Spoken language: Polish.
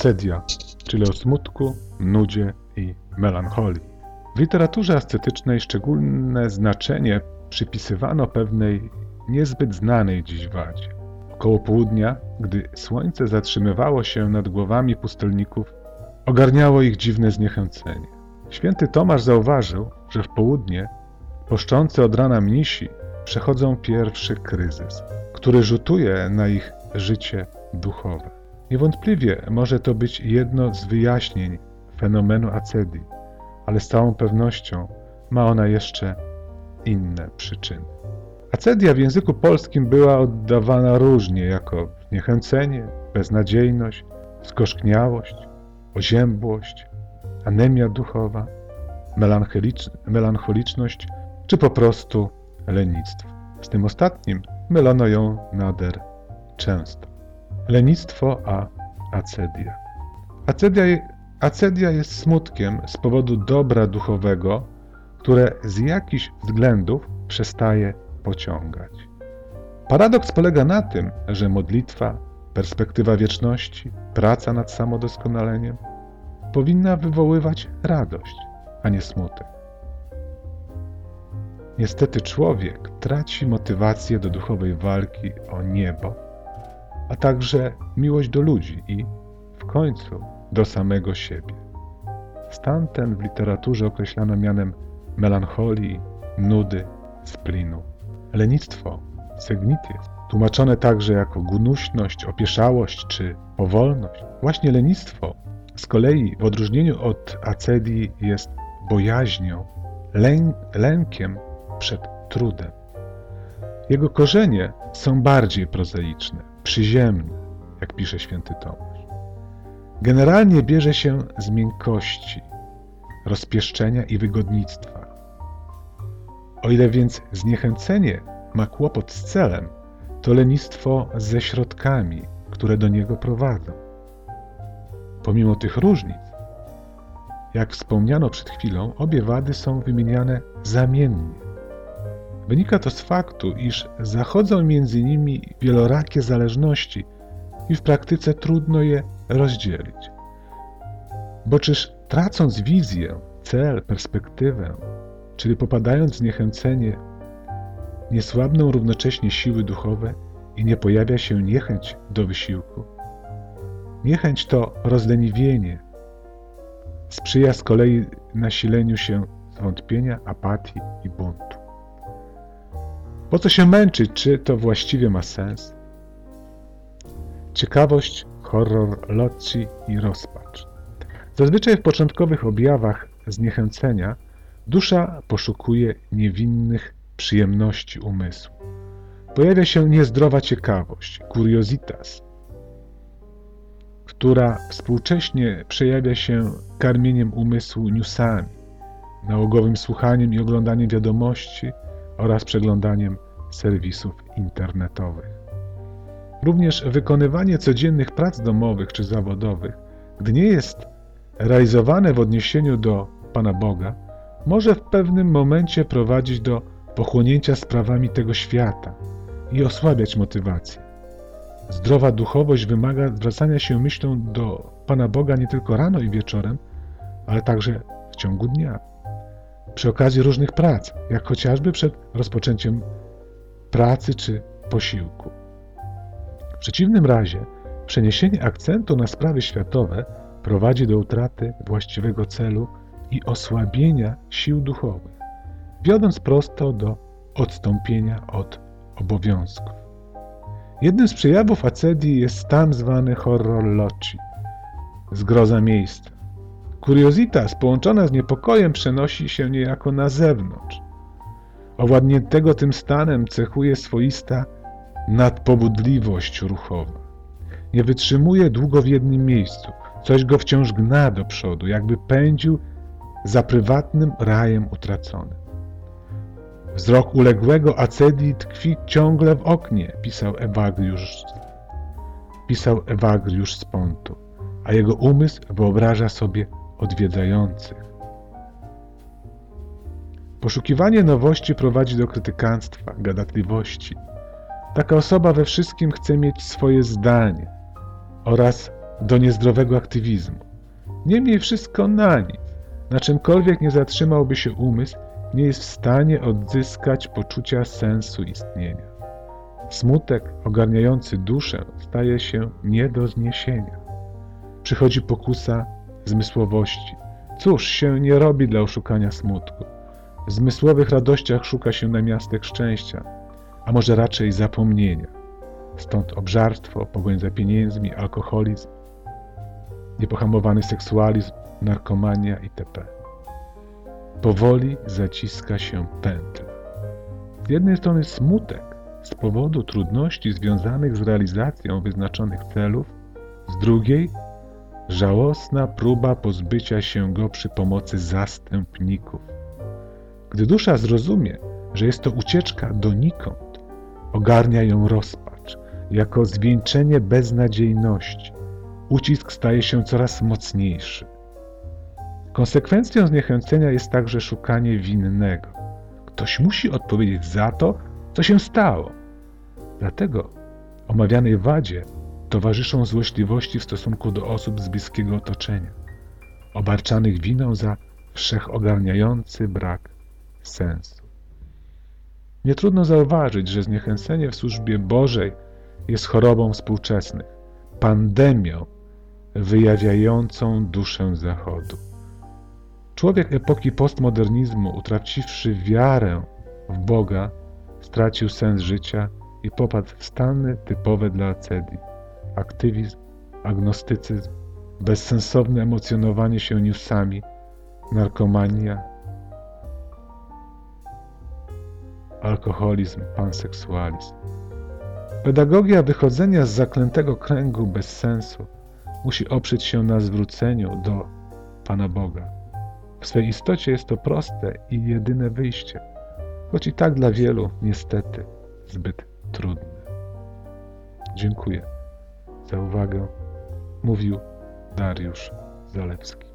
Acedia, czyli o smutku, nudzie i melancholii. W literaturze ascetycznej szczególne znaczenie przypisywano pewnej niezbyt znanej dziś wadzie. Około południa, gdy słońce zatrzymywało się nad głowami pustelników, ogarniało ich dziwne zniechęcenie. Święty Tomasz zauważył, że w południe poszczący od rana mnisi przechodzą pierwszy kryzys, który rzutuje na ich życie duchowe. Niewątpliwie może to być jedno z wyjaśnień fenomenu acedii, ale z całą pewnością ma ona jeszcze inne przyczyny. Acedia w języku polskim była oddawana różnie, jako zniechęcenie, beznadziejność, skoszkniałość, oziębłość, anemia duchowa, melancholiczność czy po prostu lenistwo. Z tym ostatnim mylono ją nader często. Lenistwo a acedia. Acedia, acedia jest smutkiem z powodu dobra duchowego, które z jakichś względów przestaje pociągać. Paradoks polega na tym, że modlitwa, perspektywa wieczności, praca nad samodoskonaleniem powinna wywoływać radość, a nie smutek. Niestety człowiek traci motywację do duchowej walki o niebo, a także miłość do ludzi i, w końcu, do samego siebie. Stan ten w literaturze określano mianem melancholii, nudy, splinu. Lenistwo, segnitis, tłumaczone także jako gnuśność, opieszałość czy powolność. Właśnie lenistwo z kolei w odróżnieniu od acedii jest bojaźnią, lę lękiem przed trudem. Jego korzenie są bardziej prozaiczne, przyziemne, jak pisze święty Tomasz. Generalnie bierze się z miękkości, rozpieszczenia i wygodnictwa. O ile więc zniechęcenie ma kłopot z celem, to lenistwo ze środkami, które do niego prowadzą. Pomimo tych różnic, jak wspomniano przed chwilą, obie wady są wymieniane zamiennie. Wynika to z faktu, iż zachodzą między nimi wielorakie zależności i w praktyce trudno je rozdzielić. Bo czyż tracąc wizję, cel, perspektywę, czyli popadając w zniechęcenie, nie słabną równocześnie siły duchowe i nie pojawia się niechęć do wysiłku? Niechęć to rozleniwienie, sprzyja z kolei nasileniu się zwątpienia, apatii i buntu. Po co się męczyć? Czy to właściwie ma sens? Ciekawość, horror, loci i rozpacz. Zazwyczaj w początkowych objawach zniechęcenia dusza poszukuje niewinnych przyjemności umysłu. Pojawia się niezdrowa ciekawość, curiositas, która współcześnie przejawia się karmieniem umysłu newsami, nałogowym słuchaniem i oglądaniem wiadomości oraz przeglądaniem serwisów internetowych. Również wykonywanie codziennych prac domowych czy zawodowych, gdy nie jest realizowane w odniesieniu do Pana Boga, może w pewnym momencie prowadzić do pochłonięcia sprawami tego świata i osłabiać motywację. Zdrowa duchowość wymaga zwracania się myślą do Pana Boga nie tylko rano i wieczorem, ale także w ciągu dnia. Przy okazji różnych prac, jak chociażby przed rozpoczęciem pracy czy posiłku. W przeciwnym razie przeniesienie akcentu na sprawy światowe prowadzi do utraty właściwego celu i osłabienia sił duchowych, wiodąc prosto do odstąpienia od obowiązków. Jednym z przejawów acedii jest stan zwany horror loci, zgroza miejsca. Kuriozita połączona z niepokojem przenosi się niejako na zewnątrz. Owładniętego tym stanem cechuje swoista nadpobudliwość ruchowa. Nie wytrzymuje długo w jednym miejscu. Coś go wciąż gna do przodu, jakby pędził za prywatnym rajem utraconym. Wzrok uległego Acedii tkwi ciągle w oknie, pisał Ewagriusz, pisał Ewagriusz z Pontu, a jego umysł wyobraża sobie odwiedzających. Poszukiwanie nowości prowadzi do krytykanstwa, gadatliwości. Taka osoba we wszystkim chce mieć swoje zdanie oraz do niezdrowego aktywizmu. Niemniej wszystko na nic. Na czymkolwiek nie zatrzymałby się umysł, nie jest w stanie odzyskać poczucia sensu istnienia. Smutek ogarniający duszę staje się nie do zniesienia. Przychodzi pokusa zmysłowości. Cóż się nie robi dla oszukania smutku? W zmysłowych radościach szuka się namiastek szczęścia, a może raczej zapomnienia. Stąd obżarstwo, pogoń za pieniędzmi, alkoholizm, niepohamowany seksualizm, narkomania itp. Powoli zaciska się pętla. Z jednej strony smutek z powodu trudności związanych z realizacją wyznaczonych celów, z drugiej żałosna próba pozbycia się go przy pomocy zastępników. Gdy dusza zrozumie, że jest to ucieczka donikąd, ogarnia ją rozpacz, jako zwieńczenie beznadziejności. Ucisk staje się coraz mocniejszy. Konsekwencją zniechęcenia jest także szukanie winnego. Ktoś musi odpowiedzieć za to, co się stało. Dlatego omawianej wadzie towarzyszą złośliwości w stosunku do osób z bliskiego otoczenia, obarczanych winą za wszechogarniający brak sensu. Nie trudno zauważyć, że zniechęcenie w służbie Bożej jest chorobą współczesnych, pandemią wyjawiającą duszę Zachodu. Człowiek epoki postmodernizmu, utraciwszy wiarę w Boga, stracił sens życia i popadł w stany typowe dla acedii. Aktywizm, agnostycyzm, bezsensowne emocjonowanie się newsami, narkomania, alkoholizm, panseksualizm. Pedagogia wychodzenia z zaklętego kręgu bez sensu musi oprzeć się na zwróceniu do Pana Boga. W swej istocie jest to proste i jedyne wyjście, choć i tak dla wielu niestety zbyt trudne. Dziękuję za uwagę. Mówił Dariusz Zalewski.